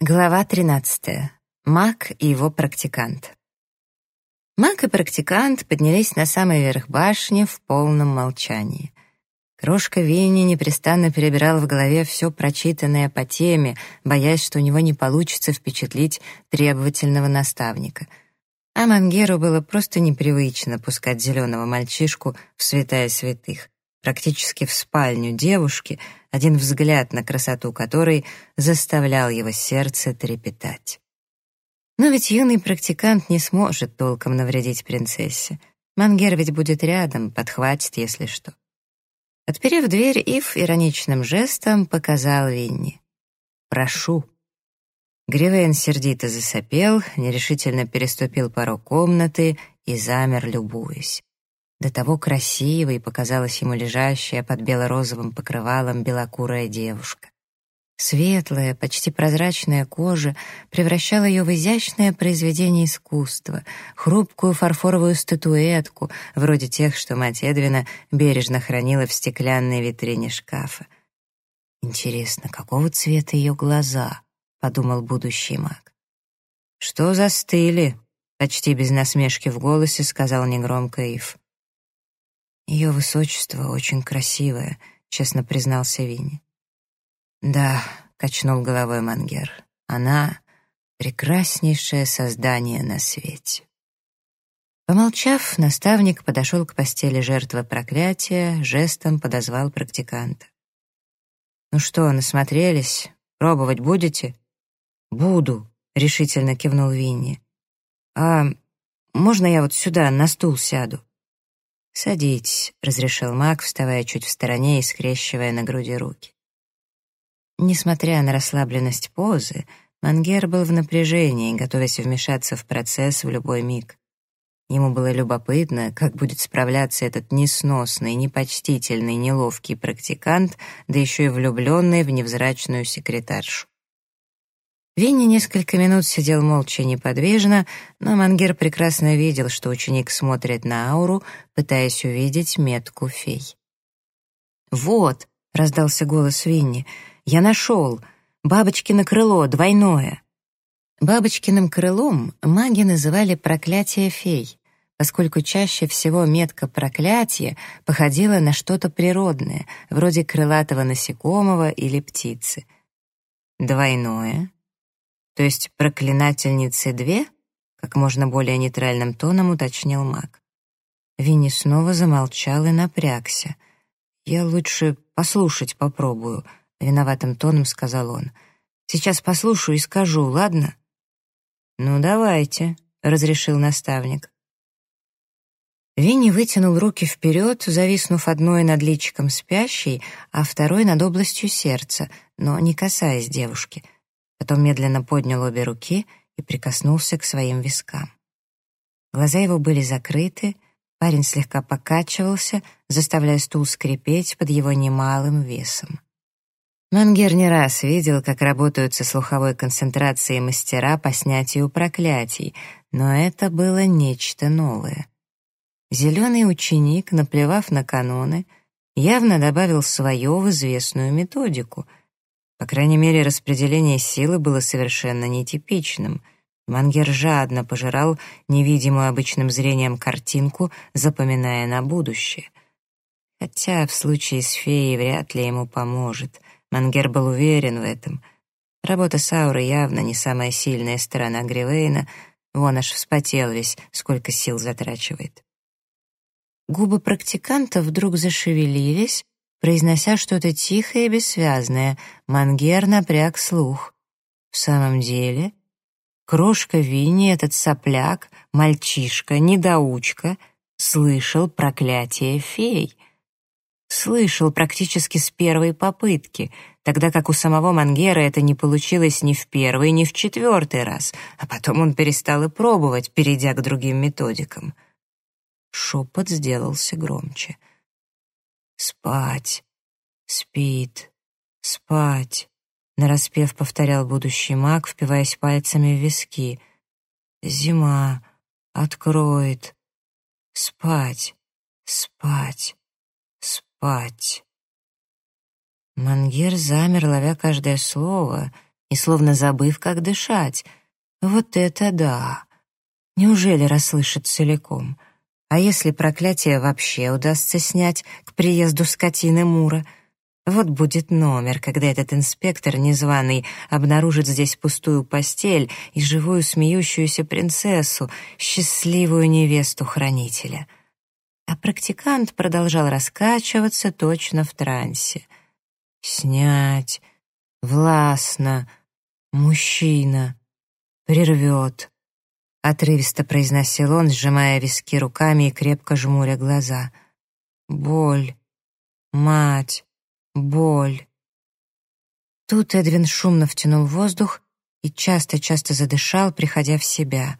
Глава 13. Мак и его практикант. Мак и практикант поднялись на самый верх башни в полном молчании. Крошка Винни непрестанно перебирал в голове все прочитанное по теме, боясь, что у него не получится впечатлить требовательного наставника. А Мангеру было просто непривычно пускать зеленого мальчишку в святая святых практически в спальню девушки, один взгляд на красоту которой заставлял его сердце трепетать. Но ведь юный практикант не сможет толком навредить принцессе. Мангер ведь будет рядом, подхватит, если что. Отперев дверь, Ив ироничным жестом показал Винни. «Прошу». Гривен сердито засопел, нерешительно переступил порог комнаты и замер, любуясь. До того красивой показалась ему лежащая под бело-розовым покрывалом белокурая девушка. Светлая, почти прозрачная кожа превращала ее в изящное произведение искусства, хрупкую фарфоровую статуэтку, вроде тех, что мать Эдвина бережно хранила в стеклянной витрине шкафа. «Интересно, какого цвета ее глаза?» — подумал будущий маг. «Что застыли?» — почти без насмешки в голосе сказал негромко Ив. Ее высочество очень красивое, честно признался Винни. Да, качнул головой Мангер. Она прекраснейшее создание на свете. Помолчав, наставник подошел к постели жертвы проклятия, жестом подозвал практиканта. «Ну что, насмотрелись? Пробовать будете?» «Буду», — решительно кивнул Винни. «А можно я вот сюда на стул сяду?» «Садитесь», — разрешил маг, вставая чуть в стороне и скрещивая на груди руки. Несмотря на расслабленность позы, Мангер был в напряжении, готовясь вмешаться в процесс в любой миг. Ему было любопытно, как будет справляться этот несносный, непочтительный, неловкий практикант, да еще и влюбленный в невзрачную секретаршу. Винни несколько минут сидел молча неподвижно, но Мангер прекрасно видел, что ученик смотрит на ауру, пытаясь увидеть метку фей. «Вот», — раздался голос Винни, — «я нашел. Бабочкино крыло, двойное». Бабочкиным крылом маги называли проклятие фей, поскольку чаще всего метка проклятия походила на что-то природное, вроде крылатого насекомого или птицы. «Двойное», то есть проклинательницы две? Как можно более нейтральным тоном уточнил маг. Винни снова замолчал и напрягся. «Я лучше послушать попробую», — виноватым тоном сказал он. «Сейчас послушаю и скажу, ладно?» «Ну, давайте», — разрешил наставник. Винни вытянул руки вперед, зависнув одной над личиком спящей, а второй над областью сердца, но не касаясь девушки — потом медленно поднял обе руки и прикоснулся к своим вискам. Глаза его были закрыты, парень слегка покачивался, заставляя стул скрипеть под его немалым весом. Мангер не раз видел, как работают со слуховой концентрацией мастера по снятию проклятий, но это было нечто новое. Зеленый ученик, наплевав на каноны, явно добавил свое в известную методику — по крайней мере, распределение силы было совершенно нетипичным. Мангер жадно пожирал невидимую обычным зрением картинку, запоминая на будущее. Хотя в случае с феей вряд ли ему поможет. Мангер был уверен в этом. Работа с аурой явно не самая сильная сторона Гривейна. Вон аж вспотел весь, сколько сил затрачивает. Губы практиканта вдруг зашевелились, произнося что-то тихое и бессвязное, Мангер напряг слух. В самом деле, крошка Винни, этот сопляк, мальчишка, недоучка, слышал проклятие фей. Слышал практически с первой попытки, тогда как у самого Мангера это не получилось ни в первый, ни в четвертый раз, а потом он перестал и пробовать, перейдя к другим методикам. Шепот сделался громче — «Спать, спит, спать», — нараспев повторял будущий маг, впиваясь пальцами в виски. «Зима откроет. Спать, спать, спать». Мангер замер, ловя каждое слово, и словно забыв, как дышать. Вот это да! Неужели расслышит целиком? А если проклятие вообще удастся снять к приезду скотины Мура? Вот будет номер, когда этот инспектор незваный обнаружит здесь пустую постель и живую смеющуюся принцессу, счастливую невесту хранителя. А практикант продолжал раскачиваться точно в трансе. Снять, властно, мужчина, прервет. Отрывисто произносил он, сжимая виски руками и крепко жмуря глаза. Боль, мать, боль. Тут Эдвин шумно втянул воздух и часто-часто задышал, приходя в себя.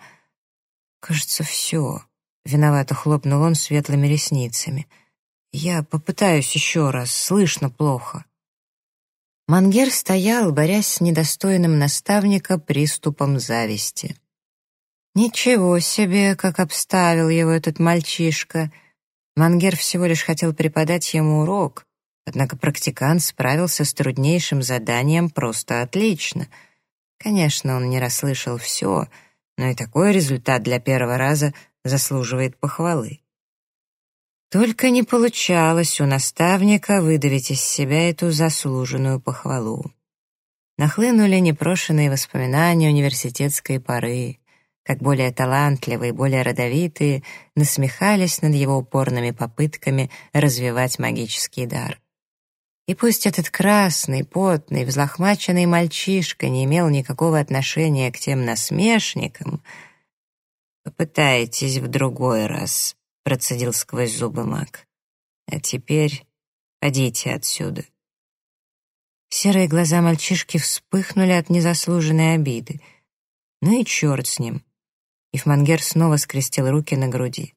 Кажется, все. Виновато хлопнул он светлыми ресницами. Я попытаюсь еще раз, слышно плохо. Мангер стоял, борясь с недостойным наставника приступом зависти. Ничего себе, как обставил его этот мальчишка. Мангер всего лишь хотел преподать ему урок, однако практикант справился с труднейшим заданием просто отлично. Конечно, он не расслышал все, но и такой результат для первого раза заслуживает похвалы. Только не получалось у наставника выдавить из себя эту заслуженную похвалу. Нахлынули непрошенные воспоминания университетской поры, как более талантливые, более родовитые насмехались над его упорными попытками развивать магический дар. И пусть этот красный, потный, взлохмаченный мальчишка не имел никакого отношения к тем насмешникам, попытайтесь в другой раз, процедил сквозь зубы маг. А теперь подите отсюда. Серые глаза мальчишки вспыхнули от незаслуженной обиды. Ну и черт с ним. Ифмангер снова скрестил руки на груди.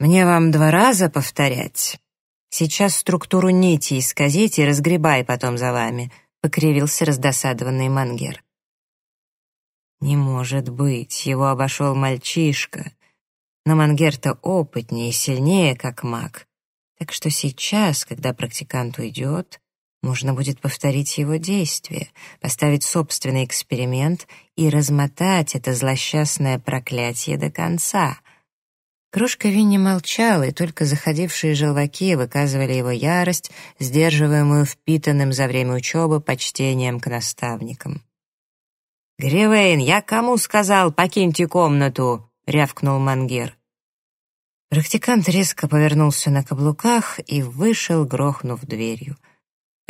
«Мне вам два раза повторять. Сейчас структуру нити исказить и разгребай потом за вами», — покривился раздосадованный Мангер. «Не может быть, его обошел мальчишка но Мангерта опытнее и сильнее, как маг. Так что сейчас, когда практикант уйдет, можно будет повторить его действия, поставить собственный эксперимент и размотать это злосчастное проклятие до конца. Кружка Винни молчала, и только заходившие желваки выказывали его ярость, сдерживаемую впитанным за время учебы почтением к наставникам. «Гривейн, я кому сказал, покиньте комнату?» — рявкнул Мангер. Практикант резко повернулся на каблуках и вышел, грохнув дверью.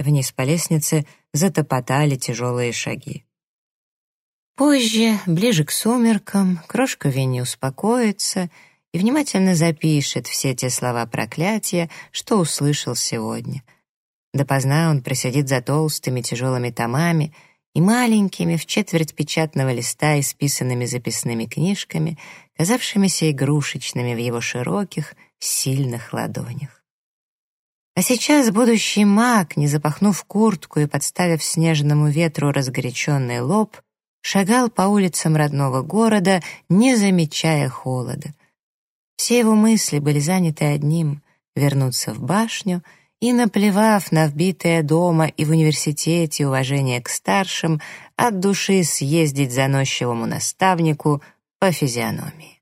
Вниз по лестнице затопотали тяжелые шаги. Позже, ближе к сумеркам, крошка Винни успокоится и внимательно запишет все те слова проклятия, что услышал сегодня. Допоздна он просидит за толстыми тяжелыми томами — и маленькими, в четверть печатного листа, исписанными записными книжками, казавшимися игрушечными в его широких, сильных ладонях. А сейчас будущий маг, не запахнув куртку и подставив снежному ветру разгоряченный лоб, шагал по улицам родного города, не замечая холода. Все его мысли были заняты одним — вернуться в башню — и, наплевав на вбитое дома и в университете уважение к старшим, от души съездить заносчивому наставнику по физиономии.